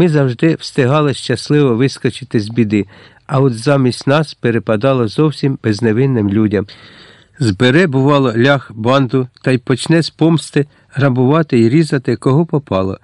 ми завжди встигали щасливо вискочити з біди, а от замість нас перепадало зовсім безневинним людям. Збере, бувало, лях банду та й почне з помсти грабувати і різати, кого попало.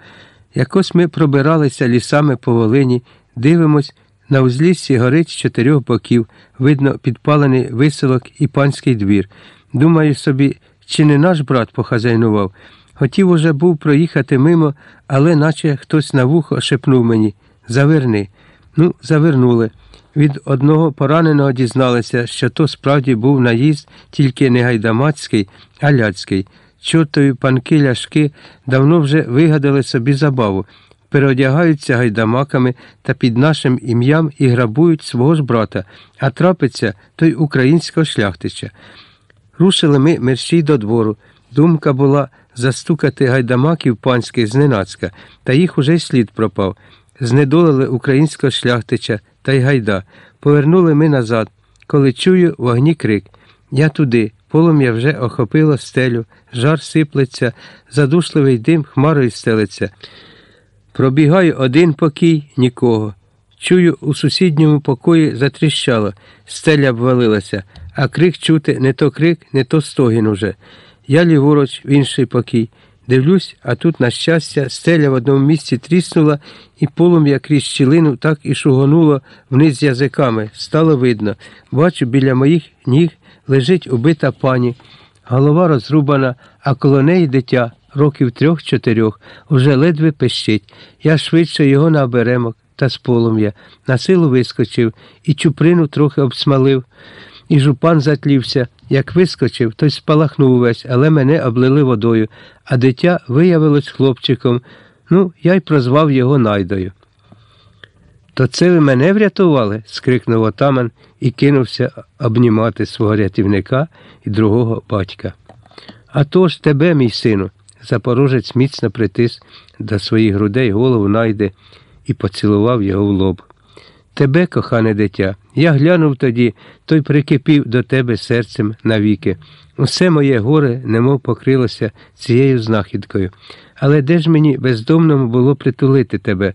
Якось ми пробиралися лісами по Волині, дивимось, на узліссі горить з чотирьох боків, видно підпалений виселок і панський двір. Думаю собі, чи не наш брат похазяйнував. Хотів уже був проїхати мимо, але наче хтось на вухо шепнув мені Заверни. Ну, завернули. Від одного пораненого дізналися, що то справді був наїзд тільки не гайдамацький, а ляцький. Чортові панки ляшки давно вже вигадали собі забаву, переодягаються гайдамаками та під нашим ім'ям і грабують свого ж брата, а трапиться той українського шляхтича. Рушили ми мерщій до двору. Думка була застукати гайдамаків панських зненацька, та їх уже й слід пропав. Знедолили українського шляхтича та й гайда. Повернули ми назад, коли чую вогні крик. Я туди, полум'я вже охопило стелю, жар сиплеться, задушливий дим хмарою стелиться. Пробігаю один покій, нікого. Чую, у сусідньому покої затріщало, стеля обвалилася, а крик чути не то крик, не то стогін уже. Я ліворуч в інший покій. Дивлюсь, а тут, на щастя, стеля в одному місці тріснула, і полум'я крізь щілину так і шугонуло вниз язиками. Стало видно. Бачу, біля моїх ніг лежить убита пані. Голова розрубана, а коло неї дитя, років трьох-чотирьох, уже ледве пищить. Я швидше його на оберемок та з полум'я. На силу вискочив і чуприну трохи обсмалив. І жупан затлівся. Як вискочив, той спалахнув увесь, але мене облили водою, а дитя виявилось хлопчиком. Ну, я й прозвав його найдою. То це ви мене врятували? скрикнув отаман і кинувся обнімати свого рятівника і другого батька. «А то ж тебе, мій сину. Запорожець міцно притис до своїх грудей голову найде і поцілував його в лоб. Тебе, кохане дитя, я глянув тоді, той прикипів до тебе серцем навіки. Усе моє горе немов покрилося цією знахідкою. Але де ж мені бездомному було притулити тебе?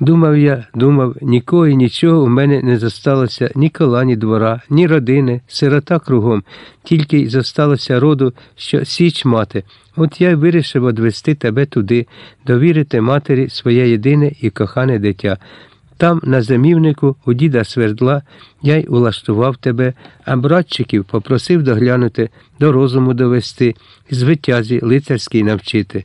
Думав я, думав, нікого і нічого у мене не зосталося ні кола, ні двора, ні родини, сирота кругом, тільки й зосталося роду, що січ мати. От я й вирішив одвести тебе туди, довірити матері своє єдине і кохане дитя. Там, на зимівнику, у діда свердла, я й улаштував тебе, а братчиків попросив доглянути, до розуму довести, з витязі лицарський навчити.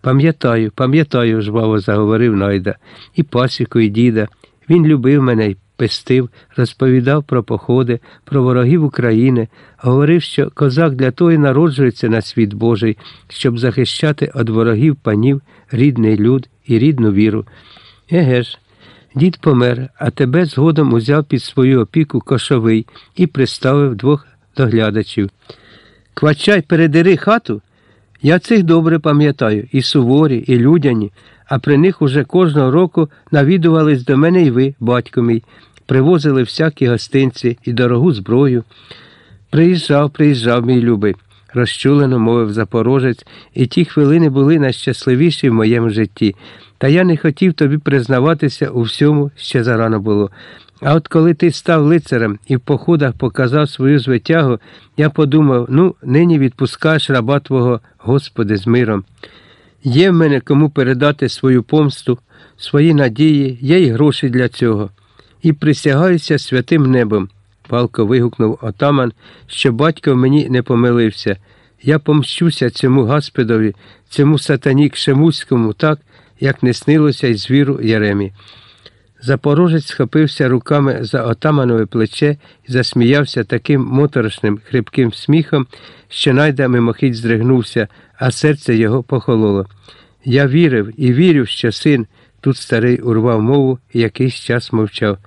Пам'ятаю, пам'ятаю, жваво заговорив Найда, і пасіку, і діда. Він любив мене й пестив, розповідав про походи, про ворогів України, говорив, що козак для того народжується на світ Божий, щоб захищати від ворогів панів рідний люд і рідну віру. Еге ж. Дід помер, а тебе згодом узяв під свою опіку кошовий і приставив двох доглядачів. Квачай, передери хату. Я цих добре пам'ятаю, і суворі, і людяні, а при них уже кожного року навідувались до мене й ви, батько мій, привозили всякі гостинці і дорогу зброю. Приїжджав, приїжджав, мій любий, розчулено мовив запорожець, і ті хвилини були найщасливіші в моєму житті. Та я не хотів тобі признаватися у всьому, ще зарано було. А от коли ти став лицарем і в походах показав свою звитягу, я подумав ну, нині відпускаєш раба твого, Господи, з миром. Є в мене кому передати свою помсту, свої надії, є й гроші для цього. І присягаюся святим небом, палко вигукнув отаман, що батько в мені не помилився. Я помщуся цьому Господові, цьому сатані Кшемуському так, як не снилося й звіру Яремі. Запорожець схопився руками за отаманове плече і засміявся таким моторошним, хрипким сміхом, що найда мимохідь здригнувся, а серце його похололо. Я вірив і вірив, що син, тут старий урвав мову і якийсь час мовчав.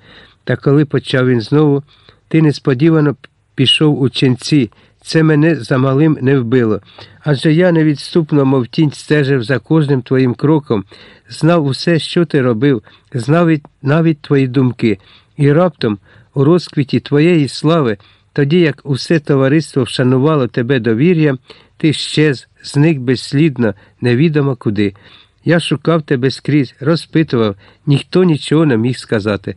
Та коли почав він знову, ти несподівано пішов у ченці. Це мене замалим не вбило, адже я невідступно, мов тінь, стежив за кожним твоїм кроком, знав усе, що ти робив, знав навіть твої думки, і раптом, у розквіті твоєї слави, тоді як усе товариство вшанувало тебе довір'ям, ти щез, зник безслідно, невідомо куди. Я шукав тебе скрізь, розпитував, ніхто нічого не міг сказати.